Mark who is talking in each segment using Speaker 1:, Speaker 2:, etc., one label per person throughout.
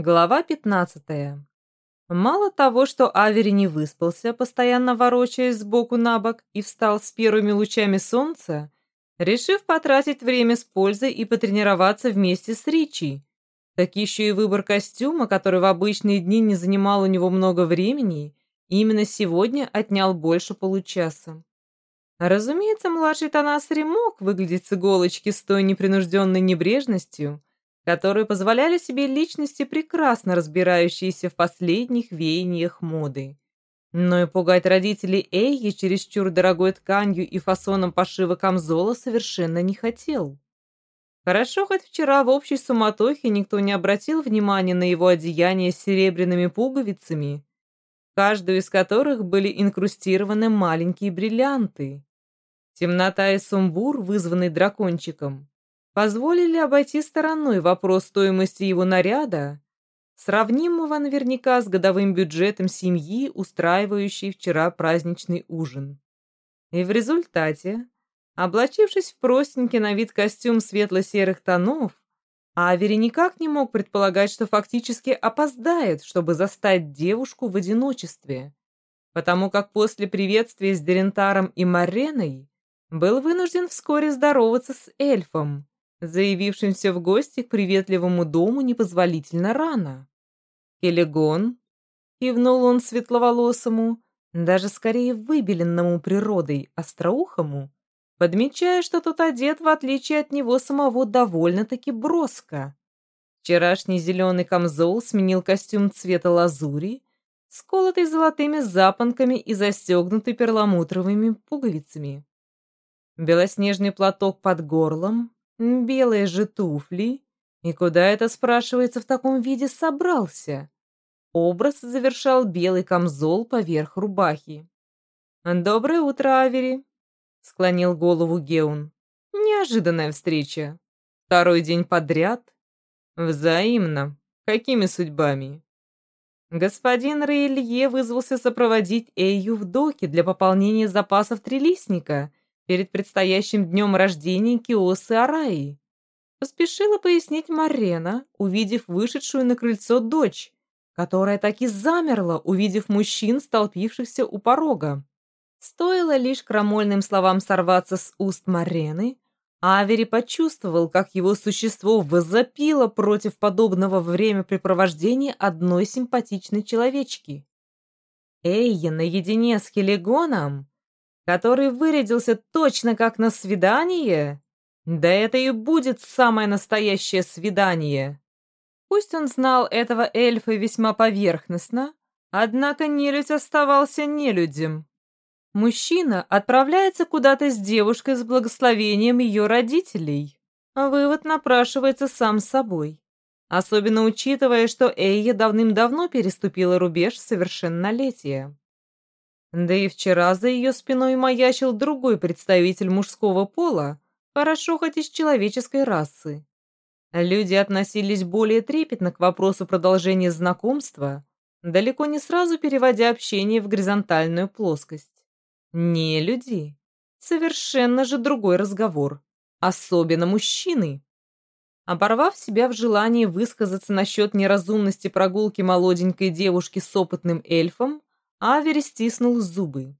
Speaker 1: Глава 15. Мало того, что Авери не выспался, постоянно ворочаясь сбоку на бок и встал с первыми лучами солнца, решив потратить время с пользой и потренироваться вместе с Ричи, так еще и выбор костюма, который в обычные дни не занимал у него много времени, именно сегодня отнял больше получаса. Разумеется, младший Танасри мог выглядеть с иголочки с той непринужденной небрежностью, которые позволяли себе личности, прекрасно разбирающиеся в последних веяниях моды. Но и пугать родителей Эйи чересчур дорогой тканью и фасоном пошива камзола совершенно не хотел. Хорошо, хоть вчера в общей суматохе никто не обратил внимания на его одеяние с серебряными пуговицами, каждую из которых были инкрустированы маленькие бриллианты. Темнота и сумбур, вызванный дракончиком, позволили обойти стороной вопрос стоимости его наряда, сравнимого наверняка с годовым бюджетом семьи, устраивающей вчера праздничный ужин. И в результате, облачившись в простенький на вид костюм светло-серых тонов, Авери никак не мог предполагать, что фактически опоздает, чтобы застать девушку в одиночестве, потому как после приветствия с Дерентаром и Мареной был вынужден вскоре здороваться с эльфом, заявившимся в гости к приветливому дому непозволительно рано. «Келегон», — кивнул он светловолосому, даже скорее выбеленному природой остроухому, подмечая, что тот одет, в отличие от него самого, довольно-таки броско. Вчерашний зеленый камзол сменил костюм цвета лазури, сколотый золотыми запонками и застегнутый перламутровыми пуговицами. Белоснежный платок под горлом, Белые же туфли. И куда это, спрашивается, в таком виде собрался? Образ завершал белый камзол поверх рубахи. «Доброе утро, Авери», — склонил голову Геун. «Неожиданная встреча. Второй день подряд. Взаимно. Какими судьбами?» Господин Рейлье вызвался сопроводить Эйю в доке для пополнения запасов трилистника перед предстоящим днем рождения Киосы Араи. Поспешила пояснить Марена, увидев вышедшую на крыльцо дочь, которая так и замерла, увидев мужчин, столпившихся у порога. Стоило лишь крамольным словам сорваться с уст Марены, Авери почувствовал, как его существо возопило против подобного времяпрепровождения одной симпатичной человечки. Эйя наедине с Хелигоном который вырядился точно как на свидание? Да это и будет самое настоящее свидание. Пусть он знал этого эльфа весьма поверхностно, однако нелюдь оставался нелюдем. Мужчина отправляется куда-то с девушкой с благословением ее родителей. Вывод напрашивается сам собой. Особенно учитывая, что Эйя давным-давно переступила рубеж совершеннолетия. Да и вчера за ее спиной маячил другой представитель мужского пола, хорошо хоть из человеческой расы. Люди относились более трепетно к вопросу продолжения знакомства, далеко не сразу переводя общение в горизонтальную плоскость. Не люди. Совершенно же другой разговор. Особенно мужчины. Оборвав себя в желании высказаться насчет неразумности прогулки молоденькой девушки с опытным эльфом, Авери стиснул зубы.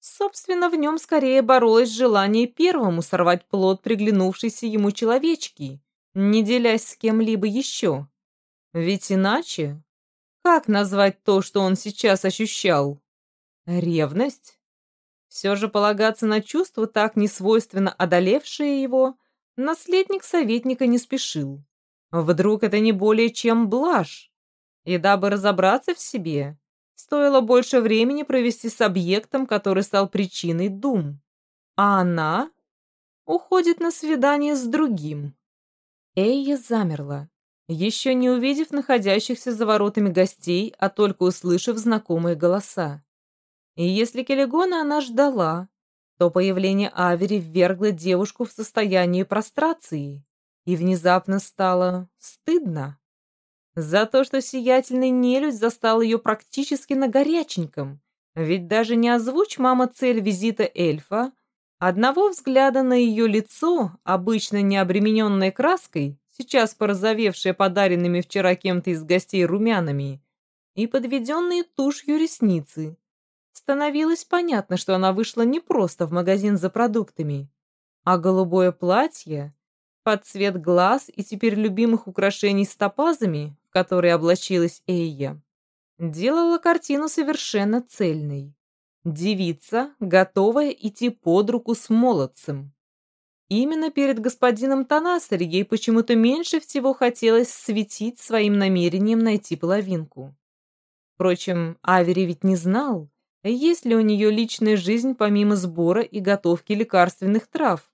Speaker 1: Собственно, в нем скорее боролось желание первому сорвать плод приглянувшейся ему человечки, не делясь с кем-либо еще. Ведь иначе... Как назвать то, что он сейчас ощущал? Ревность? Все же полагаться на чувства, так несвойственно одолевшие его, наследник советника не спешил. Вдруг это не более чем блажь? И дабы разобраться в себе, Стоило больше времени провести с объектом, который стал причиной дум. А она уходит на свидание с другим. Эйя замерла, еще не увидев находящихся за воротами гостей, а только услышав знакомые голоса. И если Келегона она ждала, то появление Авери ввергло девушку в состояние прострации, и внезапно стало стыдно. За то, что сиятельный нелюдь застал ее практически на горяченьком. Ведь даже не озвучь мама цель визита эльфа, одного взгляда на ее лицо, обычно не обремененное краской, сейчас порозовевшая подаренными вчера кем-то из гостей румянами, и подведенные тушью ресницы. Становилось понятно, что она вышла не просто в магазин за продуктами, а голубое платье под цвет глаз и теперь любимых украшений с топазами, в которые облачилась Эйя, делала картину совершенно цельной. Девица, готовая идти под руку с молодцем. Именно перед господином Танасари ей почему-то меньше всего хотелось светить своим намерением найти половинку. Впрочем, Авери ведь не знал, есть ли у нее личная жизнь помимо сбора и готовки лекарственных трав.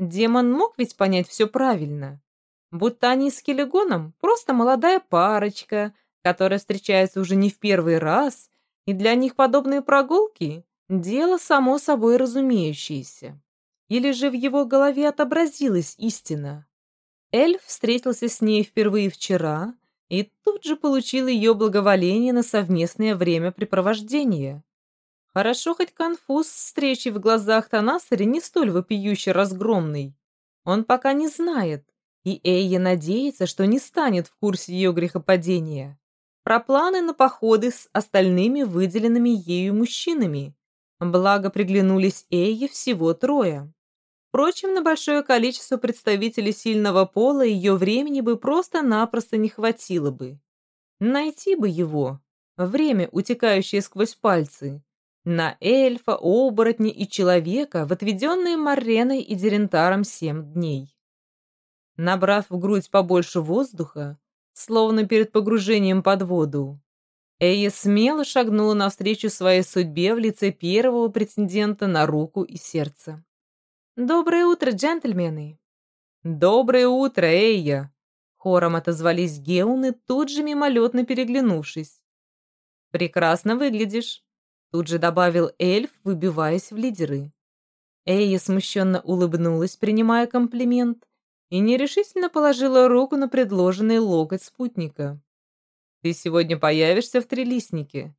Speaker 1: Демон мог ведь понять все правильно. Будто они с Келегоном просто молодая парочка, которая встречается уже не в первый раз, и для них подобные прогулки – дело само собой разумеющееся. Или же в его голове отобразилась истина. Эльф встретился с ней впервые вчера и тут же получил ее благоволение на совместное времяпрепровождение. Хорошо хоть конфуз встречи в глазах Танасари не столь вопиюще разгромный. Он пока не знает, и Эйя надеется, что не станет в курсе ее грехопадения. Про планы на походы с остальными выделенными ею мужчинами. Благо приглянулись Эйе всего трое. Впрочем, на большое количество представителей сильного пола ее времени бы просто-напросто не хватило бы. Найти бы его, время, утекающее сквозь пальцы, на эльфа, оборотня и человека в отведенные Марреной и Дерентаром семь дней. Набрав в грудь побольше воздуха, словно перед погружением под воду, Эя смело шагнула навстречу своей судьбе в лице первого претендента на руку и сердце. «Доброе утро, джентльмены!» «Доброе утро, Эйя!» Хором отозвались геуны, тут же мимолетно переглянувшись. «Прекрасно выглядишь!» Тут же добавил эльф, выбиваясь в лидеры. Эйя смущенно улыбнулась, принимая комплимент, и нерешительно положила руку на предложенный локоть спутника. «Ты сегодня появишься в Трелистнике?»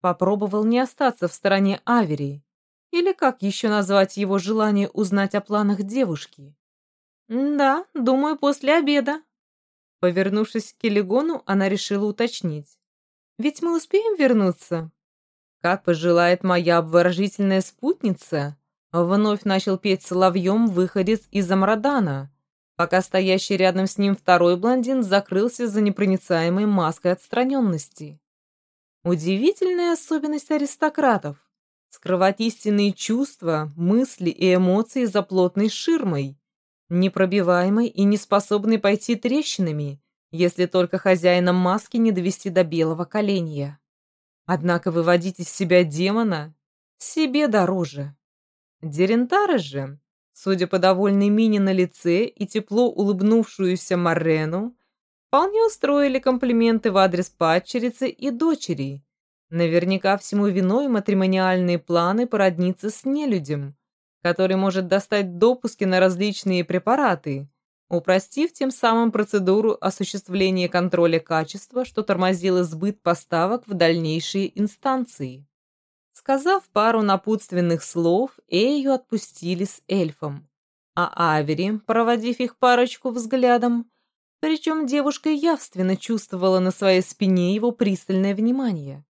Speaker 1: Попробовал не остаться в стороне Авери, или как еще назвать его желание узнать о планах девушки? «Да, думаю, после обеда». Повернувшись к Келегону, она решила уточнить. «Ведь мы успеем вернуться?» «Как пожелает моя обворожительная спутница», вновь начал петь соловьем выходец из Амрадана, пока стоящий рядом с ним второй блондин закрылся за непроницаемой маской отстраненности. Удивительная особенность аристократов скрывать истинные чувства, мысли и эмоции за плотной ширмой, непробиваемой и неспособной пойти трещинами, если только хозяина маски не довести до белого коленя. Однако выводить из себя демона себе дороже. Дерентары же, судя по довольной мине на лице и тепло улыбнувшуюся Морену, вполне устроили комплименты в адрес падчерицы и дочери, Наверняка всему виной матримониальные планы породниться с нелюдем, который может достать допуски на различные препараты, упростив тем самым процедуру осуществления контроля качества, что тормозило сбыт поставок в дальнейшие инстанции. Сказав пару напутственных слов, Эю отпустили с эльфом, а Авери, проводив их парочку взглядом, причем девушка явственно чувствовала на своей спине его пристальное внимание.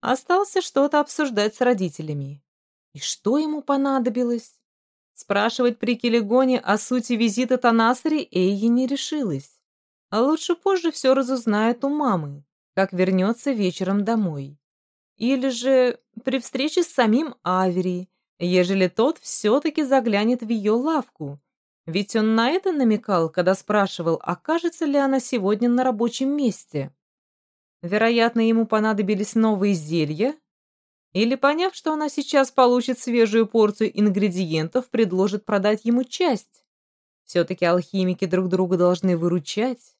Speaker 1: Остался что-то обсуждать с родителями. И что ему понадобилось? Спрашивать при Келегоне о сути визита Танасари Эйи не решилась. А лучше позже все разузнает у мамы, как вернется вечером домой. Или же при встрече с самим Авери, ежели тот все-таки заглянет в ее лавку. Ведь он на это намекал, когда спрашивал, окажется ли она сегодня на рабочем месте. Вероятно, ему понадобились новые зелья, или, поняв, что она сейчас получит свежую порцию ингредиентов, предложит продать ему часть. Все-таки алхимики друг друга должны выручать.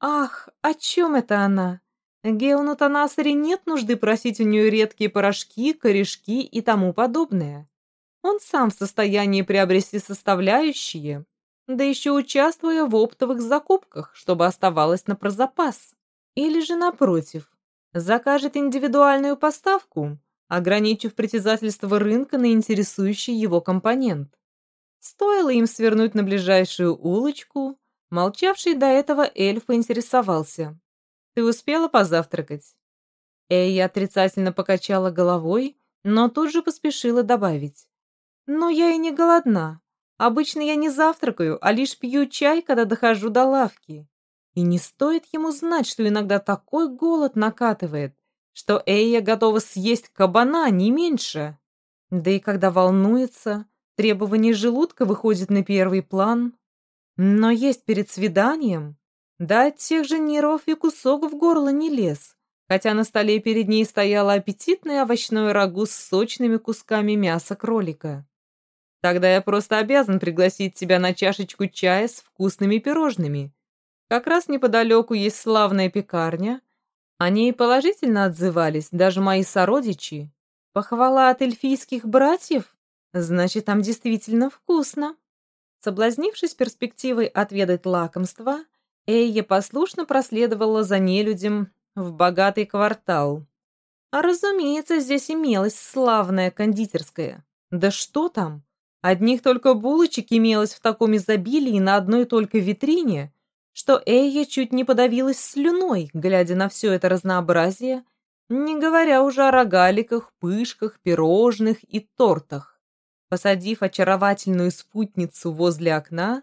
Speaker 1: Ах, о чем это она? Геону Танасаре нет нужды просить у нее редкие порошки, корешки и тому подобное. Он сам в состоянии приобрести составляющие, да еще участвуя в оптовых закупках, чтобы оставалось на прозапас. Или же, напротив, закажет индивидуальную поставку, ограничив притязательство рынка на интересующий его компонент. Стоило им свернуть на ближайшую улочку, Молчавший до этого эльф поинтересовался. «Ты успела позавтракать?» Эйя отрицательно покачала головой, но тут же поспешила добавить. «Но я и не голодна. Обычно я не завтракаю, а лишь пью чай, когда дохожу до лавки. И не стоит ему знать, что иногда такой голод накатывает, что Эйя готова съесть кабана, не меньше. Да и когда волнуется, требование желудка выходит на первый план. Но есть перед свиданием, да от тех же нервов и кусок в горло не лез, хотя на столе перед ней стояло аппетитное овощное рагу с сочными кусками мяса кролика. Тогда я просто обязан пригласить тебя на чашечку чая с вкусными пирожными, как раз неподалеку есть славная пекарня. О ней положительно отзывались даже мои сородичи. Похвала от эльфийских братьев? Значит, там действительно вкусно. Соблазнившись перспективой отведать лакомство, Эйя послушно проследовала за нелюдем в богатый квартал. А разумеется, здесь имелась славная кондитерская. Да что там? Одних только булочек имелось в таком изобилии на одной только витрине, что Эйя чуть не подавилась слюной, глядя на все это разнообразие, не говоря уже о рогаликах, пышках, пирожных и тортах. Посадив очаровательную спутницу возле окна,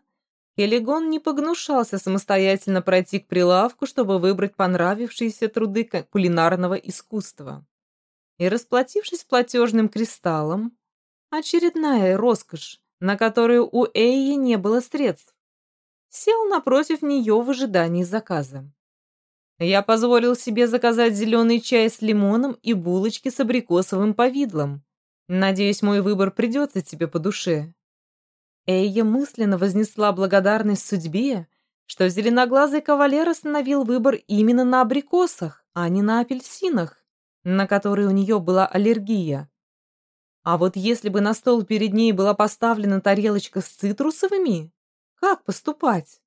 Speaker 1: Келегон не погнушался самостоятельно пройти к прилавку, чтобы выбрать понравившиеся труды кулинарного искусства. И, расплатившись платежным кристаллом, очередная роскошь, на которую у Эйи не было средств, сел напротив нее в ожидании заказа. Я позволил себе заказать зеленый чай с лимоном и булочки с абрикосовым повидлом. Надеюсь, мой выбор придется тебе по душе. Эйя мысленно вознесла благодарность судьбе, что зеленоглазый кавалер остановил выбор именно на абрикосах, а не на апельсинах, на которые у нее была аллергия. А вот если бы на стол перед ней была поставлена тарелочка с цитрусовыми, как поступать?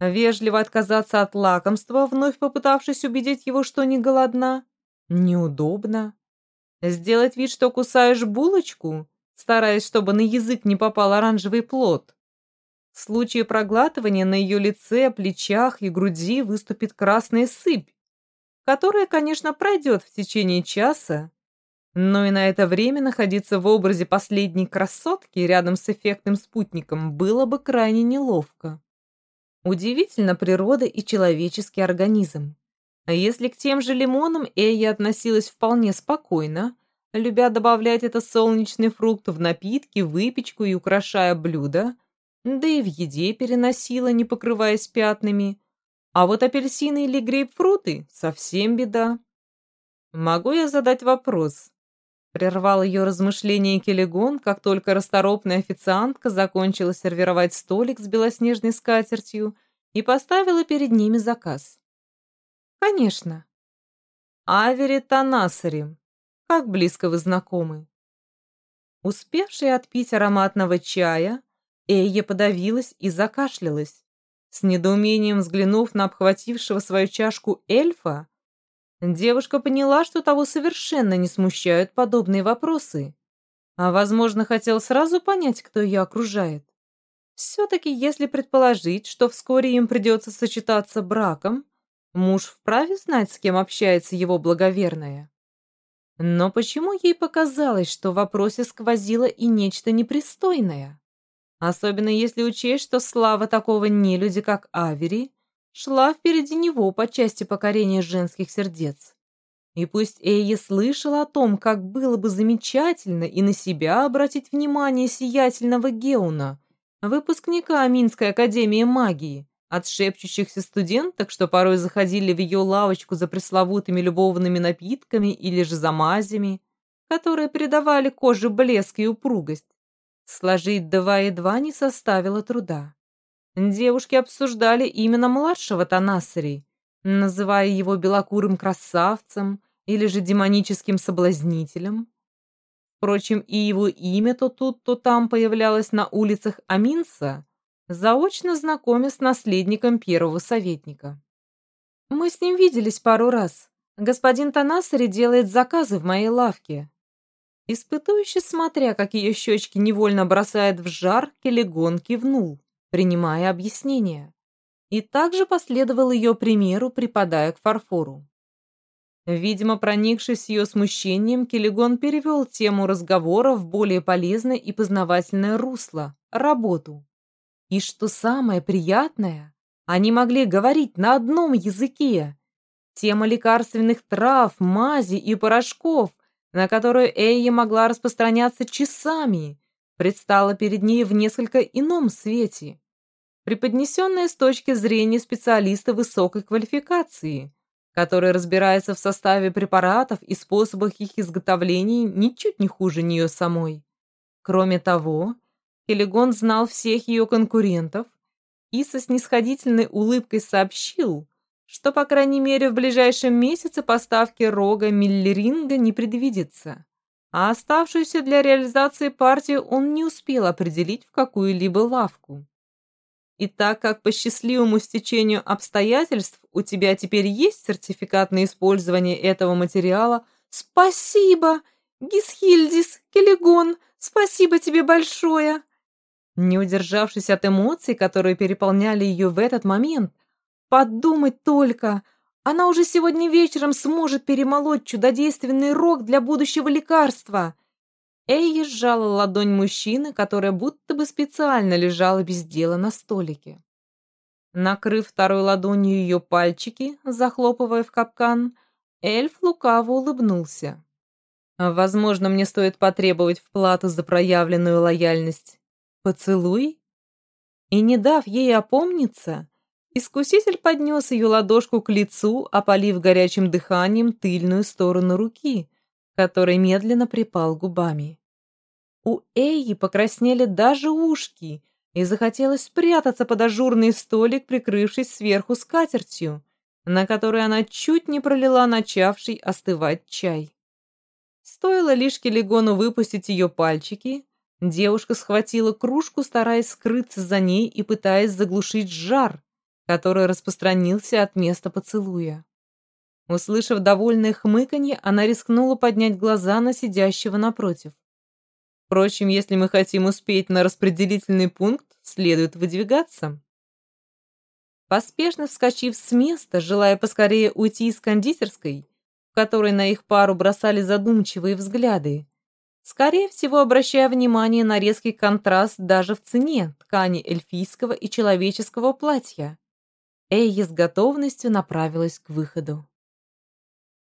Speaker 1: Вежливо отказаться от лакомства, вновь попытавшись убедить его, что не голодна? Неудобно. Сделать вид, что кусаешь булочку, стараясь, чтобы на язык не попал оранжевый плод. В случае проглатывания на ее лице, плечах и груди выступит красная сыпь, которая, конечно, пройдет в течение часа, но и на это время находиться в образе последней красотки рядом с эффектным спутником было бы крайне неловко. Удивительно природа и человеческий организм. А если к тем же лимонам Эйя относилась вполне спокойно, любя добавлять этот солнечный фрукт в напитки, выпечку и украшая блюда, да и в еде переносила, не покрываясь пятнами, а вот апельсины или грейпфруты — совсем беда. Могу я задать вопрос? Прервал ее размышления Келегон, как только расторопная официантка закончила сервировать столик с белоснежной скатертью и поставила перед ними заказ. «Конечно. Авери Танасари. Как близко вы знакомы?» Успевшая отпить ароматного чая, Эйя подавилась и закашлялась. С недоумением взглянув на обхватившего свою чашку эльфа, Девушка поняла, что того совершенно не смущают подобные вопросы. А, возможно, хотел сразу понять, кто ее окружает. Все-таки, если предположить, что вскоре им придется сочетаться браком, муж вправе знать, с кем общается его благоверная. Но почему ей показалось, что в вопросе сквозило и нечто непристойное? Особенно если учесть, что слава такого нелюди, как Авери, шла впереди него по части покорения женских сердец. И пусть Эйя слышала о том, как было бы замечательно и на себя обратить внимание сиятельного Геуна, выпускника Аминской академии магии, от шепчущихся студенток, что порой заходили в ее лавочку за пресловутыми любовными напитками или же замазями, которые придавали коже блеск и упругость. Сложить два и два не составило труда. Девушки обсуждали именно младшего Танасари, называя его белокурым красавцем или же демоническим соблазнителем. Впрочем, и его имя то тут, то там появлялось на улицах Аминса, заочно знакомя с наследником первого советника. «Мы с ним виделись пару раз. Господин Танасари делает заказы в моей лавке». Испытующий, смотря, как ее щечки невольно бросает в жар, Келегон кивнул принимая объяснение. и также последовал ее примеру, припадая к фарфору. Видимо, проникшись ее смущением, Келегон перевел тему разговора в более полезное и познавательное русло – работу. И что самое приятное, они могли говорить на одном языке. Тема лекарственных трав, мази и порошков, на которую Эйя могла распространяться часами, предстала перед ней в несколько ином свете, преподнесенная с точки зрения специалиста высокой квалификации – который разбирается в составе препаратов и способах их изготовления ничуть не хуже нее самой. Кроме того, Келегон знал всех ее конкурентов и со снисходительной улыбкой сообщил, что, по крайней мере, в ближайшем месяце поставки рога Миллеринга не предвидится, а оставшуюся для реализации партию он не успел определить в какую-либо лавку. И так как по счастливому стечению обстоятельств у тебя теперь есть сертификат на использование этого материала, спасибо, Гисхильдис, Келегон, спасибо тебе большое!» Не удержавшись от эмоций, которые переполняли ее в этот момент, подумать только, она уже сегодня вечером сможет перемолоть чудодейственный рог для будущего лекарства. Эйя сжала ладонь мужчины, которая будто бы специально лежала без дела на столике. Накрыв второй ладонью ее пальчики, захлопывая в капкан, эльф лукаво улыбнулся. «Возможно, мне стоит потребовать в плату за проявленную лояльность. Поцелуй?» И не дав ей опомниться, искуситель поднес ее ладошку к лицу, опалив горячим дыханием тыльную сторону руки, который медленно припал губами. У Эйи покраснели даже ушки, и захотелось спрятаться под ажурный столик, прикрывшись сверху скатертью, на которой она чуть не пролила начавший остывать чай. Стоило лишь Келегону выпустить ее пальчики, девушка схватила кружку, стараясь скрыться за ней и пытаясь заглушить жар, который распространился от места поцелуя. Услышав довольное хмыканье, она рискнула поднять глаза на сидящего напротив. Впрочем, если мы хотим успеть на распределительный пункт, следует выдвигаться. Поспешно вскочив с места, желая поскорее уйти из кондитерской, в которой на их пару бросали задумчивые взгляды, скорее всего обращая внимание на резкий контраст даже в цене ткани эльфийского и человеческого платья, Эйя с готовностью направилась к выходу.